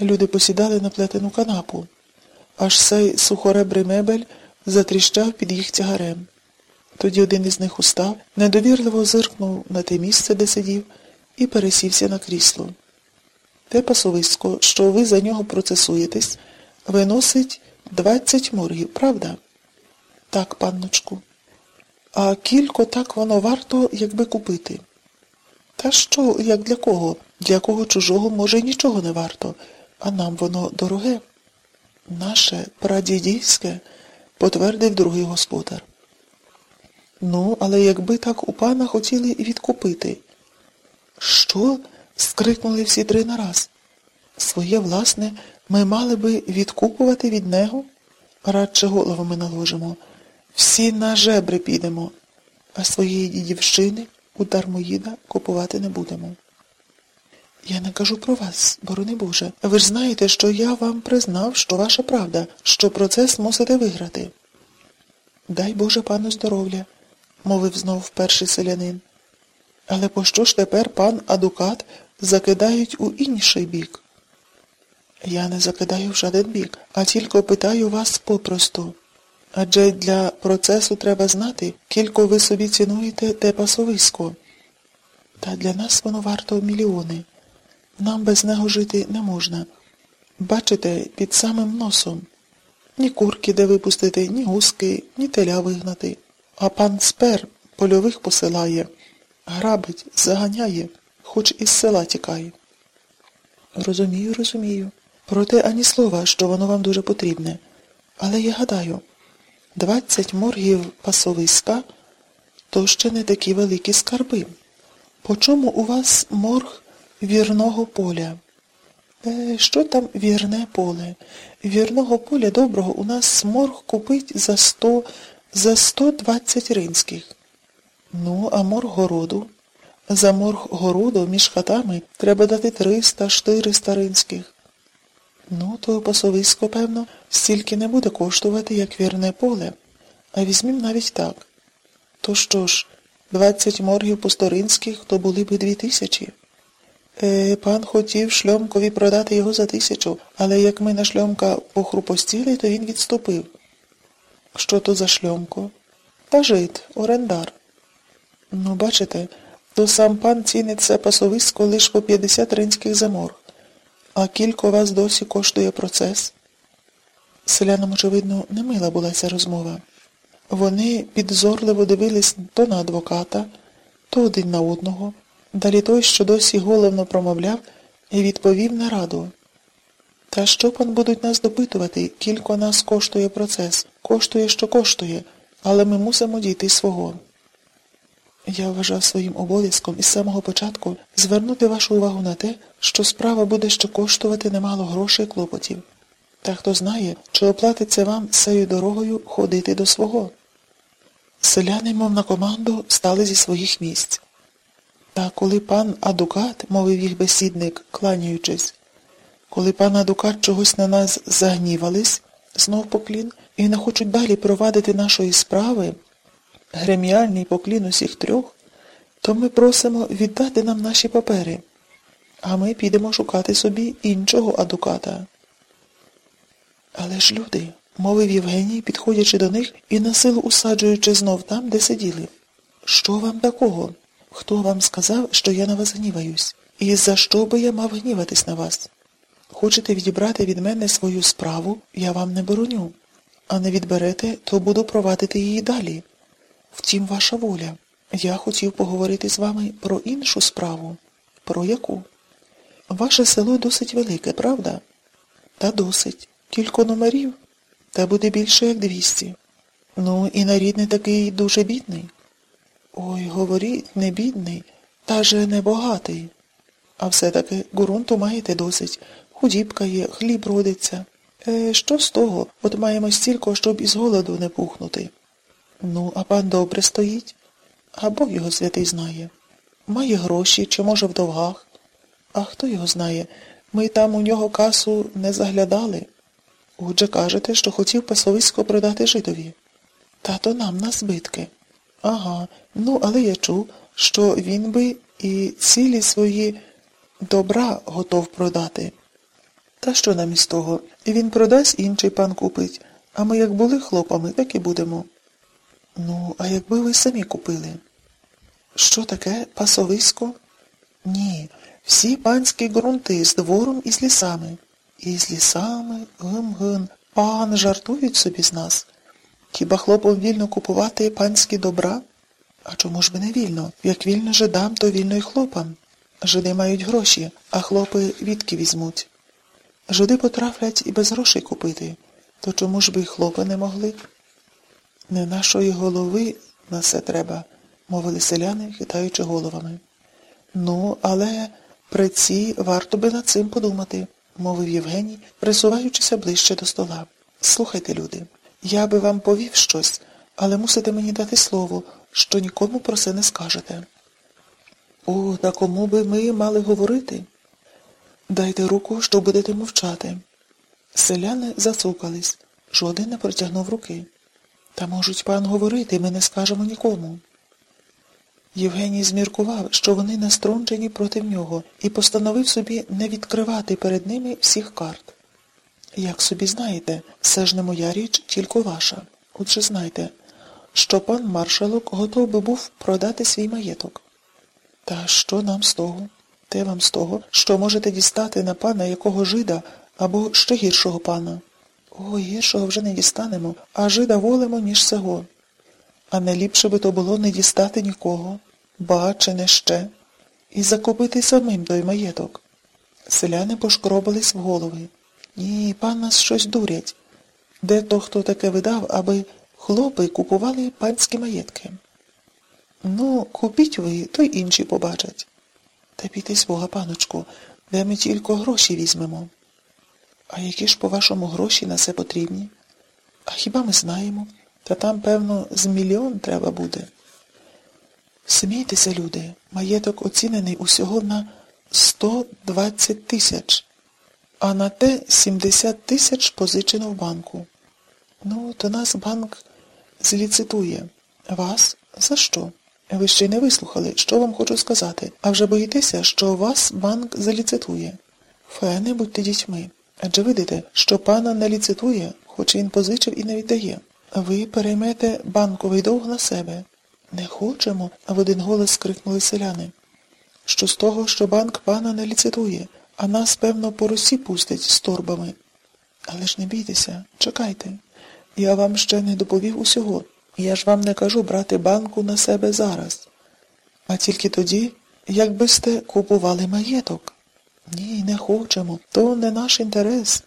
Люди посідали на плетену канапу. Аж цей сухоребрий мебель затріщав під їх тягарем. Тоді один із них устав, недовірливо зиркнув на те місце, де сидів, і пересівся на крісло. Те пасовисько, що ви за нього процесуєтесь, виносить двадцять моргів, правда? Так, панночку. А кілько так воно варто, якби купити. Та що, як для кого? Для кого чужого, може, нічого не варто, а нам воно дороге. Наше прадідівське, потвердив другий господар. Ну, але якби так у пана хотіли відкупити. Що? скрикнули всі три нараз. Своє власне ми мали би відкупувати від нього? Радше головами наложимо. Всі на жебри підемо, а своєї дідівщини у дармоїда купувати не будемо. Я не кажу про вас, борони Боже. Ви ж знаєте, що я вам признав, що ваша правда, що процес мусите виграти. Дай Боже пану здоров'я, мовив знов перший селянин. Але пощо ж тепер пан адукат закидають у інший бік? Я не закидаю в жаден бік, а тільки питаю вас попросту. Адже для процесу треба знати, кілько ви собі цінуєте те пасовисько. Та для нас воно варто мільйони. Нам без нього жити не можна. Бачите, під самим носом. Ні курки де випустити, ні гуски, ні теля вигнати. А пан спер польових посилає, грабить, заганяє, хоч із села тікає. Розумію, розумію. Проте ані слова, що воно вам дуже потрібне. Але я гадаю, двадцять моргів пасовиська то ще не такі великі скарби. По чому у вас морг вірного поля? Е, Що там вірне поле? Вірного поля доброго у нас морг купить за сто, за сто двадцять ринських. Ну, а морг городу? За морг городу між хатами треба дати триста, чотириста ринських. Ну, то пасовисько, певно, стільки не буде коштувати, як вірне поле. А візьмім навіть так. То що ж, двадцять моргів посторинських, то були б дві тисячі. Е, пан хотів шльомкові продати його за тисячу, але як ми на шльомка похрупостіли, то він відступив. Що то за шльомко? Та жит, орендар. Ну, бачите, то сам пан цінить це пасовисько лише по 50 ринських за морг. А кілько вас досі коштує процес? Селянам, очевидно, не мила була ця розмова. Вони підзорливо дивились то на адвоката, то один на одного. Далі той, що досі головно промовляв, і відповів на раду. Та що пан будуть нас допитувати, кілько нас коштує процес, коштує, що коштує, але ми мусимо дійти свого. Я вважав своїм обов'язком із самого початку звернути вашу увагу на те, що справа буде ще коштувати немало грошей клопотів. Та хто знає, чи оплатиться вам цією дорогою ходити до свого. Селяни, мов на команду, встали зі своїх місць. Та коли пан Адукат, мовив їх бесідник, кланяючись, коли пан Адукат чогось на нас загнівались, знов поклін, і не хочуть далі провадити нашої справи, греміальний поклін усіх трьох, то ми просимо віддати нам наші папери, а ми підемо шукати собі іншого адуката. Але ж люди, мовив Євгеній, підходячи до них і насилу усаджуючи знов там, де сиділи. Що вам такого? Хто вам сказав, що я на вас гніваюсь? І за що би я мав гніватись на вас? Хочете відібрати від мене свою справу, я вам не бороню. А не відберете, то буду провадити її далі. Втім, ваша воля. Я хотів поговорити з вами про іншу справу. Про яку? Ваше село досить велике, правда? Та досить. Кілько номерів, та буде більше, як двісті. Ну, і нарід не такий дуже бідний. Ой, говоріть, не бідний, та же не багатий. А все-таки ґрунту маєте досить. Худібка є, хліб родиться. Е, що з того? От маємо стільки, щоб із голоду не пухнути. Ну, а пан добре стоїть, а Бог його святий знає. Має гроші, чи, може, в довгах. А хто його знає? Ми там у нього касу не заглядали. Отже кажете, що хотів пасовисько продати жидові. Тато нам на збитки. Ага, ну, але я чув, що він би і цілі свої добра готов продати. Та що нам із того? Він продасть, інший пан купить. А ми як були хлопами, так і будемо. Ну, а якби ви самі купили? Що таке пасовисько? Ні, всі панські ґрунти з двором і з лісами. І з лісами, гм-гм, пан жартують собі з нас. Хіба хлопам вільно купувати панські добра? А чому ж би не вільно? Як вільно жидам, то вільно й хлопам. Жиди мають гроші, а хлопи відки візьмуть. Жиди потрафлять і без грошей купити. То чому ж би й хлопи не могли? Не нашої голови на все треба, мовили селяни, хитаючи головами. Ну, але при цій варто би над цим подумати, мовив Євгеній, присуваючися ближче до стола. Слухайте, люди, я би вам повів щось, але мусите мені дати слово, що нікому про це не скажете. О, та кому би ми мали говорити? Дайте руку, що будете мовчати. Селяни зацукались, жоден не протягнув руки. Та можуть пан говорити, ми не скажемо нікому. Євгеній зміркував, що вони настрончені проти нього, і постановив собі не відкривати перед ними всіх карт. Як собі знаєте, це ж не моя річ, тільки ваша. Отже знайте, що пан маршалок готов би був продати свій маєток. Та що нам з того? Те вам з того, що можете дістати на пана якого жида або ще гіршого пана. О, гіршого вже не дістанемо, а жида волимо, ніж сего. А не ліпше би то було не дістати нікого, ба чи не ще, і закупити самим той маєток. Селяни пошкробились в голови. Ні, пан нас щось дурять. Де то хто таке видав, аби хлопи купували панські маєтки? Ну, купіть ви, то й інші побачать. Та бійтесь Бога, паночку, де ми тільки гроші візьмемо. А які ж, по-вашому, гроші на це потрібні? А хіба ми знаємо? Та там, певно, з мільйон треба буде. Смійтеся, люди, маєток оцінений усього на 120 тисяч, а на те 70 тисяч позичено в банку. Ну, то нас банк зліцитує. Вас? За що? Ви ще й не вислухали, що вам хочу сказати, а вже боїтеся, що вас банк заліцитує. Фе, не будьте дітьми. Адже видите, що пана не ліцитує, хоч він позичив і не віддає. Ви переймете банковий довг на себе. Не хочемо, в один голос скрикнули селяни. Що з того, що банк пана не ліцитує, а нас, певно, по росі пустять з торбами. Але ж не бійтеся, чекайте. Я вам ще не доповів усього. Я ж вам не кажу брати банку на себе зараз. А тільки тоді, якби сте купували маєток. Ні, не хочемо. То не наш інтерес.